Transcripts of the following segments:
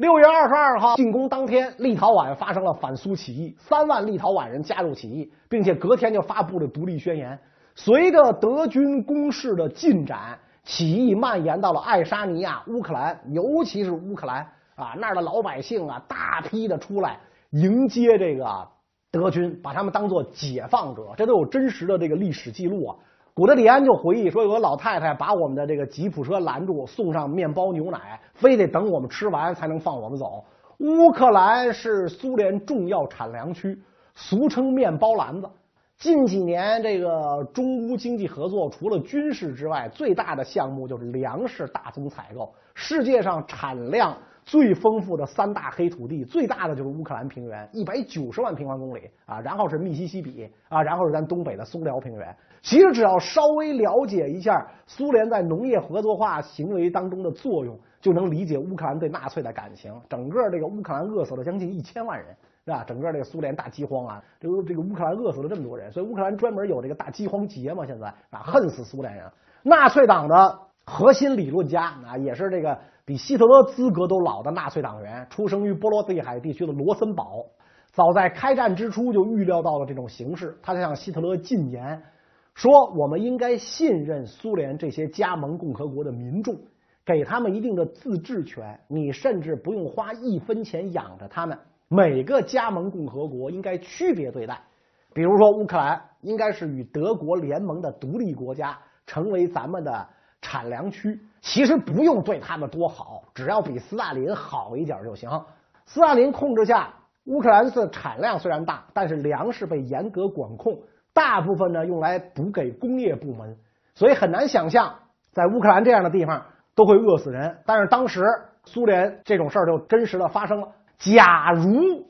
六月二十二号进攻当天，立陶宛发生了反苏起义，三万立陶宛人加入起义，并且隔天就发布了独立宣言。随着德军攻势的进展，起义蔓延到了爱沙尼亚、乌克兰，尤其是乌克兰啊，那儿的老百姓啊，大批的出来迎接这个德军，把他们当做解放者，这都有真实的这个历史记录啊。古德里安就回忆说，有个老太太把我们的这个吉普车拦住，送上面包、牛奶，非得等我们吃完才能放我们走。乌克兰是苏联重要产粮区，俗称“面包篮子”。近几年，这个中乌经济合作除了军事之外，最大的项目就是粮食大宗采购。世界上产量最丰富的三大黑土地，最大的就是乌克兰平原，一百九十万平方公里啊，然后是密西西比啊，然后是咱东北的松辽平原。其实只要稍微了解一下苏联在农业合作化行为当中的作用，就能理解乌克兰对纳粹的感情。整个这个乌克兰饿死了将近一千万人，是吧？整个这个苏联大饥荒啊，这个这个乌克兰饿死了这么多人，所以乌克兰专门有这个大饥荒节嘛。现在啊，恨死苏联人。纳粹党的核心理论家啊，也是这个比希特勒资格都老的纳粹党员，出生于波罗的海地区的罗森堡，早在开战之初就预料到了这种形势，他就向希特勒进言。说我们应该信任苏联这些加盟共和国的民众，给他们一定的自治权。你甚至不用花一分钱养着他们。每个加盟共和国应该区别对待。比如说乌克兰应该是与德国联盟的独立国家，成为咱们的产粮区。其实不用对他们多好，只要比斯大林好一点就行。斯大林控制下，乌克兰的产量虽然大，但是粮食被严格管控。大部分呢用来补给工业部门，所以很难想象在乌克兰这样的地方都会饿死人。但是当时苏联这种事儿就真实的发生了。假如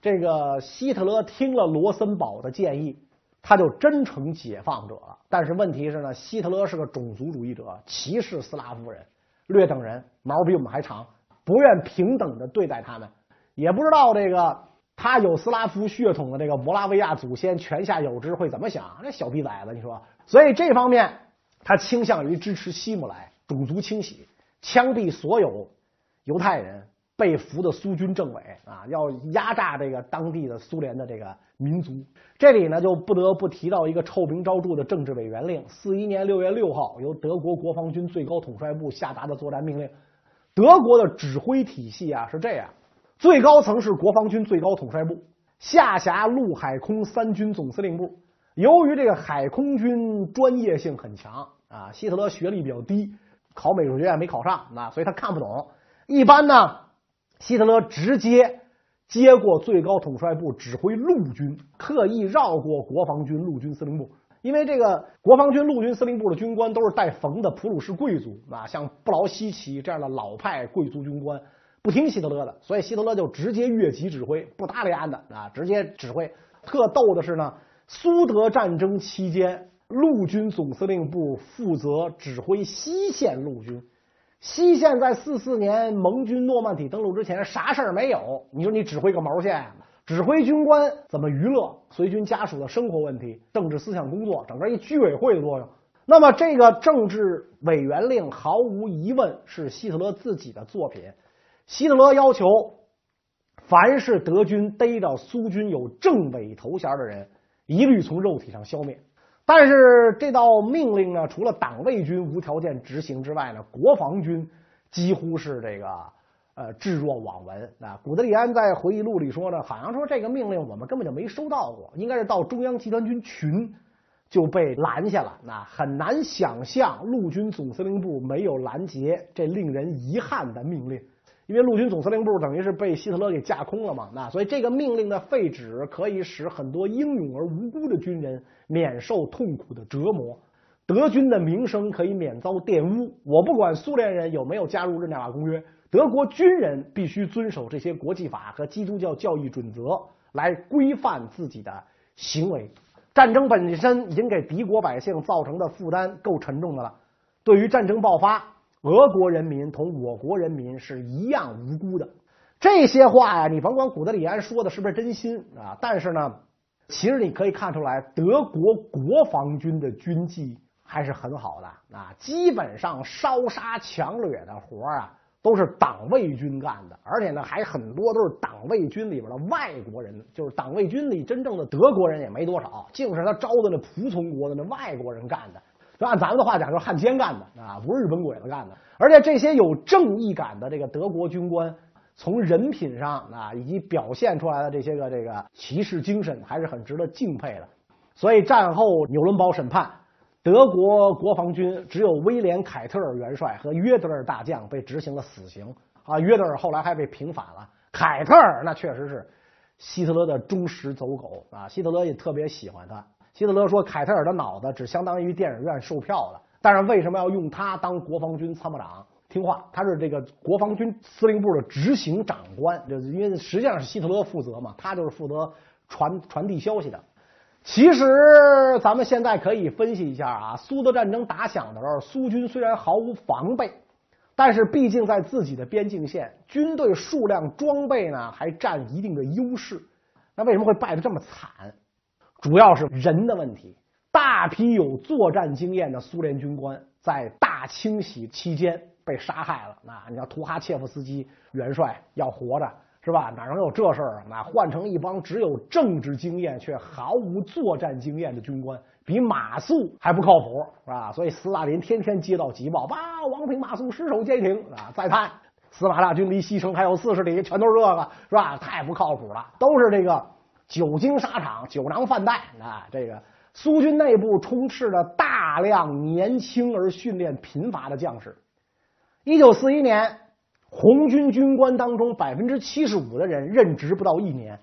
这个希特勒听了罗森堡的建议，他就真成解放者了。但是问题是呢，希特勒是个种族主义者，歧视斯拉夫人、略等人，毛比我们还长，不愿平等的对待他们，也不知道这个。他有斯拉夫血统的这个摩拉维亚祖先，泉下有知，会怎么想？那小逼崽子，你说？所以这方面，他倾向于支持希姆莱，种族清洗，枪毙所有犹太人，被俘的苏军政委啊，要压榨这个当地的苏联的这个民族。这里呢，就不得不提到一个臭名昭著的政治委员令：四一年六月六号，由德国国防军最高统帅部下达的作战命令。德国的指挥体系啊，是这样。最高层是国防军最高统帅部，下辖陆海空三军总司令部。由于这个海空军专业性很强啊，希特勒学历比较低，考美术学院没考上，那所以他看不懂。一般呢，希特勒直接接过最高统帅部指挥陆军，特意绕过国防军陆军司令部，因为这个国防军陆军司令部的军官都是带冯的普鲁士贵族啊，像布劳希奇这样的老派贵族军官。不听希特勒的，所以希特勒就直接越级指挥，不搭理安的啊，直接指挥。特逗的是呢，苏德战争期间，陆军总司令部负责指挥西线陆军。西线在四四年盟军诺曼底登陆之前啥事儿没有，你说你指挥个毛线？指挥军官怎么娱乐随军家属的生活问题、政治思想工作，整个一居委会的作用。那么这个政治委员令毫无疑问是希特勒自己的作品。希特勒要求，凡是德军逮着苏军有政委头衔的人，一律从肉体上消灭。但是这道命令呢，除了党卫军无条件执行之外呢，国防军几乎是这个呃置若罔闻啊。古德里安在回忆录里说呢，好像说这个命令我们根本就没收到过，应该是到中央集团军群就被拦下了。那很难想象陆军总司令部没有拦截这令人遗憾的命令。因为陆军总司令部等于是被希特勒给架空了嘛，那所以这个命令的废止可以使很多英勇而无辜的军人免受痛苦的折磨，德军的名声可以免遭玷污。我不管苏联人有没有加入日内瓦公约，德国军人必须遵守这些国际法和基督教教义准则来规范自己的行为。战争本身已经给敌国百姓造成的负担够沉重的了，对于战争爆发。俄国人民同我国人民是一样无辜的，这些话呀，你甭管古德里安说的是不是真心啊，但是呢，其实你可以看出来，德国国防军的军纪还是很好的啊，基本上烧杀抢掠的活啊，都是党卫军干的，而且呢，还很多都是党卫军里边的外国人，就是党卫军里真正的德国人也没多少，净是他招的那仆从国的那外国人干的。就按咱们的话讲，就是汉奸干的啊，不是日本鬼子干的。而且这些有正义感的这个德国军官，从人品上啊，以及表现出来的这些个这个骑士精神，还是很值得敬佩的。所以战后纽伦堡审判。德国国防军只有威廉·凯特尔元帅和约德尔大将被执行了死刑啊！约德尔后来还被平反了。凯特尔那确实是希特勒的忠实走狗啊！希特勒也特别喜欢他。希特勒说，凯特尔的脑子只相当于电影院售票的，但是为什么要用他当国防军参谋长？听话，他是这个国防军司令部的执行长官，就因为实际上是希特勒负责嘛，他就是负责传传递消息的。其实，咱们现在可以分析一下啊，苏德战争打响的时候，苏军虽然毫无防备，但是毕竟在自己的边境线，军队数量、装备呢还占一定的优势。那为什么会败得这么惨？主要是人的问题。大批有作战经验的苏联军官在大清洗期间被杀害了。那你要图哈切夫斯基元帅要活着。是吧？哪能有这事儿啊？那换成一帮只有政治经验却毫无作战经验的军官，比马谡还不靠谱，是吧？所以斯大林天天接到急报，哇，王平、马谡失守街亭啊，再看司马大军离西城还有四十里，全都是这个，是吧？太不靠谱了，都是这个久经沙场、酒囊饭袋啊！这个苏军内部充斥着大量年轻而训练贫乏的将士。一九四一年。红军军官当中，百分之七十五的人任职不到一年。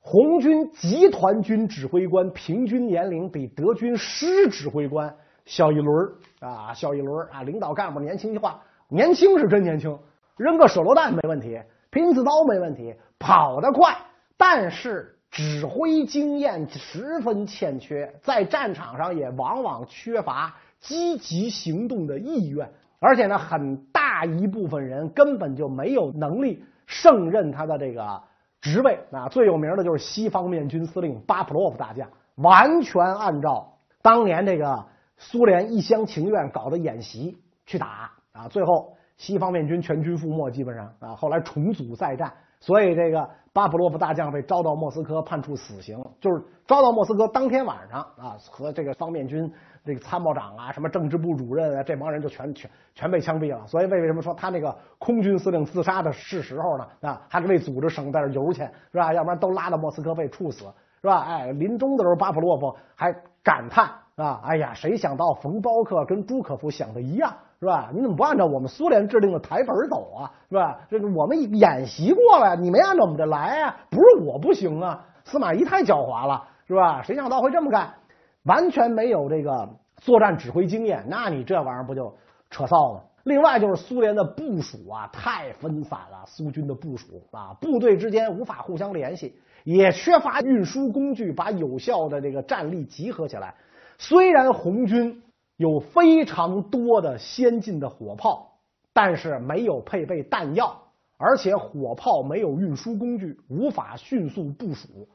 红军集团军指挥官平均年龄比德军师指挥官小一轮啊，小一轮啊！领导干部年轻化，年轻是真年轻，扔个手榴弹没问题，拼刺刀没问题，跑得快，但是指挥经验十分欠缺，在战场上也往往缺乏积极行动的意愿。而且呢，很大一部分人根本就没有能力胜任他的这个职位啊。最有名的就是西方面军司令巴甫洛夫大将，完全按照当年这个苏联一厢情愿搞的演习去打啊。最后西方面军全军覆没，基本上啊，后来重组再战。所以这个巴甫洛夫大将被招到莫斯科，判处死刑。就是招到莫斯科当天晚上啊，和这个方面军这个参谋长啊、什么政治部主任啊，这帮人就全全全被枪毙了。所以为为什么说他那个空军司令自杀的是时候呢？啊，还是为组织省点油钱是吧？要不然都拉到莫斯科被处死是吧？哎，临终的时候，巴甫洛夫还感叹啊，哎呀，谁想到冯包克跟朱可夫想的一样。是吧？你怎么不按照我们苏联制定的台本走啊？是吧？这个我们演习过了，你没按照我们这来呀？不是我不行啊，司马懿太狡猾了，是吧？谁想到会这么干？完全没有这个作战指挥经验，那你这玩意儿不就扯臊了？另外就是苏联的部署啊，太分散了，苏军的部署啊，部队之间无法互相联系，也缺乏运输工具，把有效的这个战力集合起来。虽然红军。有非常多的先进的火炮，但是没有配备弹药，而且火炮没有运输工具，无法迅速部署。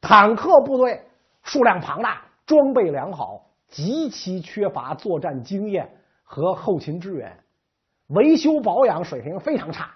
坦克部队数量庞大，装备良好，极其缺乏作战经验和后勤支援，维修保养水平非常差，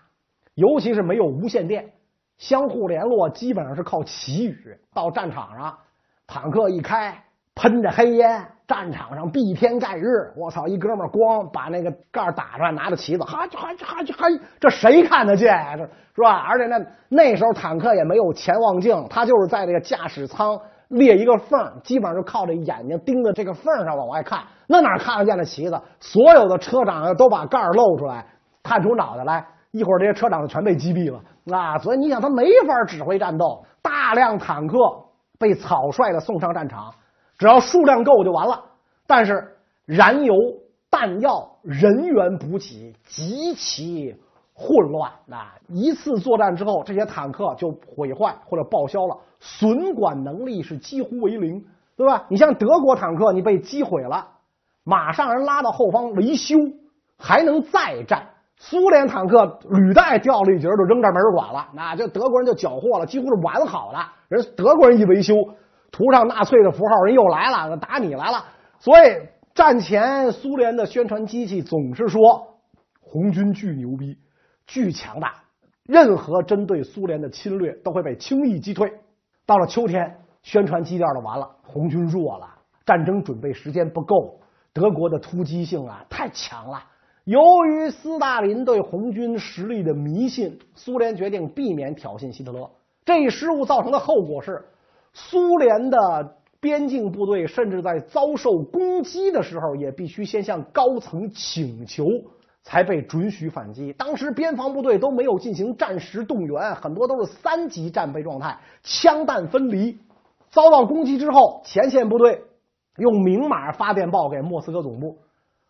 尤其是没有无线电，相互联络基本上是靠旗语。到战场上，坦克一开，喷着黑烟。战场上蔽天盖日，我操！一哥们儿光把那个盖打出来，拿着旗子，哈哈哈哈！这谁看得见呀？这是吧？而且那那时候坦克也没有潜望镜，他就是在这个驾驶舱裂一个缝，基本上就靠着眼睛盯着这个缝上往外看，那哪看得见的旗子？所有的车长都把盖露出来，探出脑袋来，一会儿这些车长全被击毙了啊！所以你想，他没法指挥战斗，大量坦克被草率的送上战场。只要数量够就完了，但是燃油、弹药、人员补给极其混乱。那一次作战之后，这些坦克就毁坏或者报销了，损管能力是几乎为零，对吧？你像德国坦克，你被击毁了，马上人拉到后方维修，还能再战。苏联坦克履带掉了一截，就扔这没人管了，那就德国人就缴获了，几乎是完好的。人德国人一维修。涂上纳粹的符号，人又来了，打你来了。所以战前苏联的宣传机器总是说红军巨牛逼，巨强大，任何针对苏联的侵略都会被轻易击退。到了秋天，宣传基调就完了，红军弱了，战争准备时间不够，德国的突击性啊太强了。由于斯大林对红军实力的迷信，苏联决定避免挑衅希特勒。这一失误造成的后果是，苏联的边境部队甚至在遭受攻击的时候，也必须先向高层请求。才被准许反击。当时边防部队都没有进行战时动员，很多都是三级战备状态，枪弹分离。遭到攻击之后，前线部队用明码发电报给莫斯科总部：“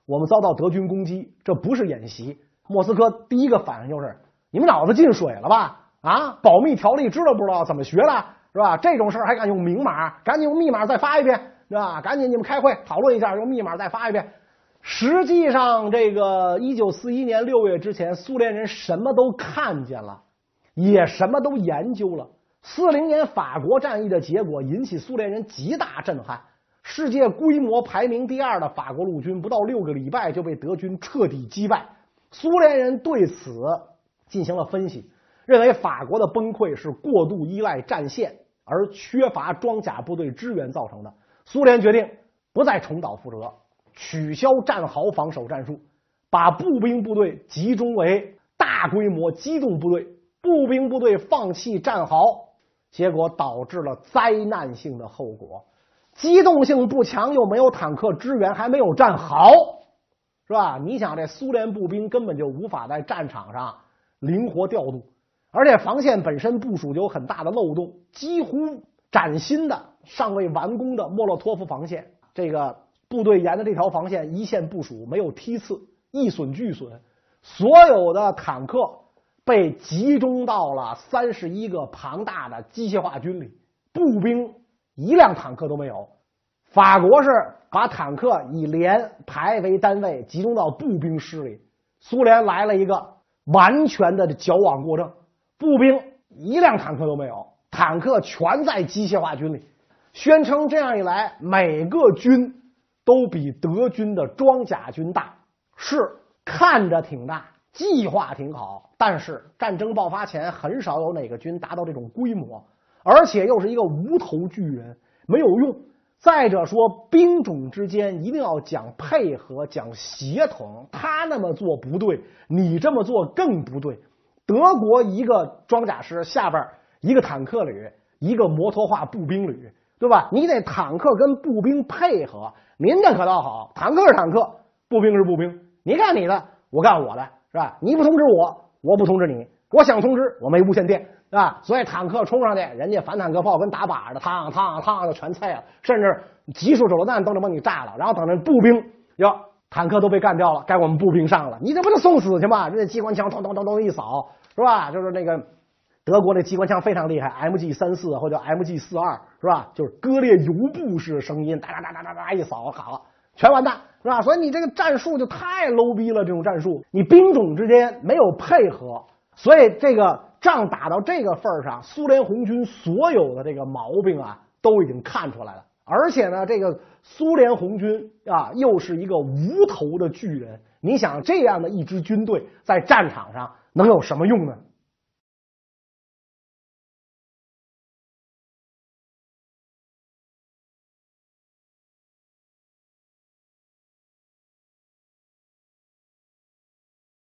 我们遭到德军攻击，这不是演习。”莫斯科第一个反应就是：“你们脑子进水了吧？啊，保密条例知道不知道？怎么学的？是吧？这种事儿还敢用明码？赶紧用密码再发一遍，是吧？赶紧你们开会讨论一下，用密码再发一遍。”实际上，这个一九四一年六月之前，苏联人什么都看见了，也什么都研究了。四零年法国战役的结果引起苏联人极大震撼。世界规模排名第二的法国陆军，不到六个礼拜就被德军彻底击败。苏联人对此进行了分析，认为法国的崩溃是过度依赖战线而缺乏装甲部队支援造成的。苏联决定不再重蹈覆辙。取消战壕防守战术，把步兵部队集中为大规模机动部队。步兵部队放弃战壕，结果导致了灾难性的后果。机动性不强，又没有坦克支援，还没有战壕，是吧？你想，这苏联步兵根本就无法在战场上灵活调度，而且防线本身部署就有很大的漏洞，几乎崭新的、尚未完工的莫洛托夫防线，这个。部队沿着这条防线一线部署，没有梯次，一损俱损。所有的坦克被集中到了三十一个庞大的机械化军里，步兵一辆坦克都没有。法国是把坦克以连排为单位集中到步兵师里，苏联来了一个完全的矫枉过正，步兵一辆坦克都没有，坦克全在机械化军里，宣称这样一来每个军。都比德军的装甲军大，是看着挺大，计划挺好，但是战争爆发前很少有哪个军达到这种规模，而且又是一个无头巨人，没有用。再者说，兵种之间一定要讲配合、讲协同，他那么做不对，你这么做更不对。德国一个装甲师下边一个坦克旅，一个摩托化步兵旅。对吧？你得坦克跟步兵配合，您这可倒好，坦克是坦克，步兵是步兵，你干你的，我干我的，是吧？你不通知我，我不通知你，我想通知，我没无线电，是吧？所以坦克冲上去，人家反坦克炮跟打靶似的，嘡嘡嘡就全碎了，甚至集束手榴弹都能把你炸了。然后等着步兵，哟，坦克都被干掉了，该我们步兵上了，你这不就送死去吗？人家机关枪咚咚咚咚一扫，是吧？就是那个。德国那机关枪非常厉害，MG 三四或者 MG 四二是吧？就是割裂油布式声音，哒哒哒哒哒哒一扫，好，全完蛋是吧？所以你这个战术就太 low 逼了，这种战术你兵种之间没有配合，所以这个仗打到这个份上，苏联红军所有的这个毛病啊都已经看出来了。而且呢，这个苏联红军啊又是一个无头的巨人，你想这样的一支军队在战场上能有什么用呢？